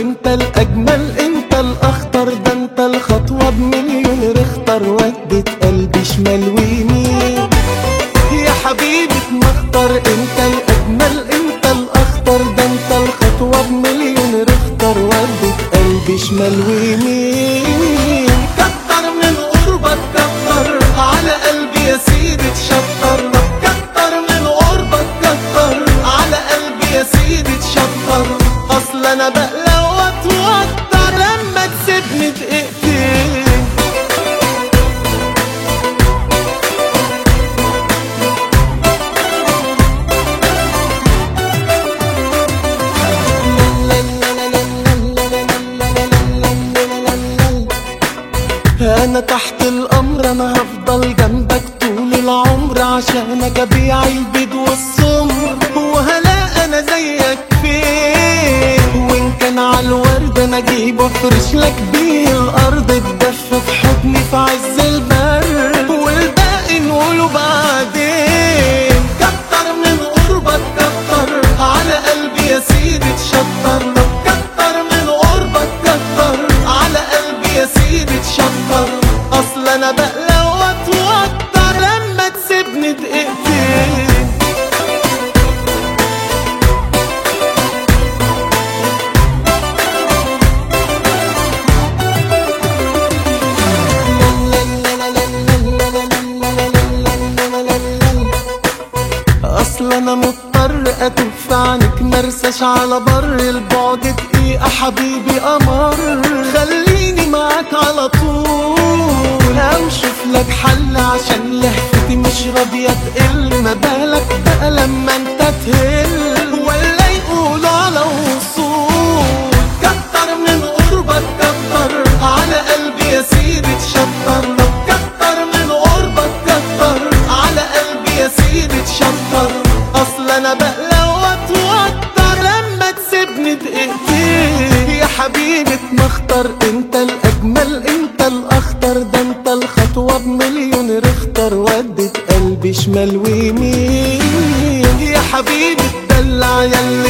انت الأجمل انت الأخطر ده انت الخطوة بمليون رختر ودت قلبي شمال ويمين. يا حبيبي مختار انت الأجمل انت الأخطر ده انت الخطوة بمليون رختر ودت قلبي شمال ويمين. أنا تحت الامر أنا هفضل جنبك طول العمر عشانك ابيع البيض والسمر أجيب وأفرش لك بيه الأرض تدفى في حضني في عز البرد والباقي نقوله بعدين. كتر من قربك كتر. على قلبي يا سيدي تشطر كتر من قربك كتر. على قلبي يا سيدي تشطر أصل أنا بقلق اتف عنك مرساش على بر البعد دقيقة حبيبي قمر خليني معاك على طول أو شوف لك حل عشان لهفتي مش راضية تقل ما انت الاخطر ده انت الخطوة بمليون رختر. ودت قلبي شمال ويمين. يا حبيبي الدلع يلي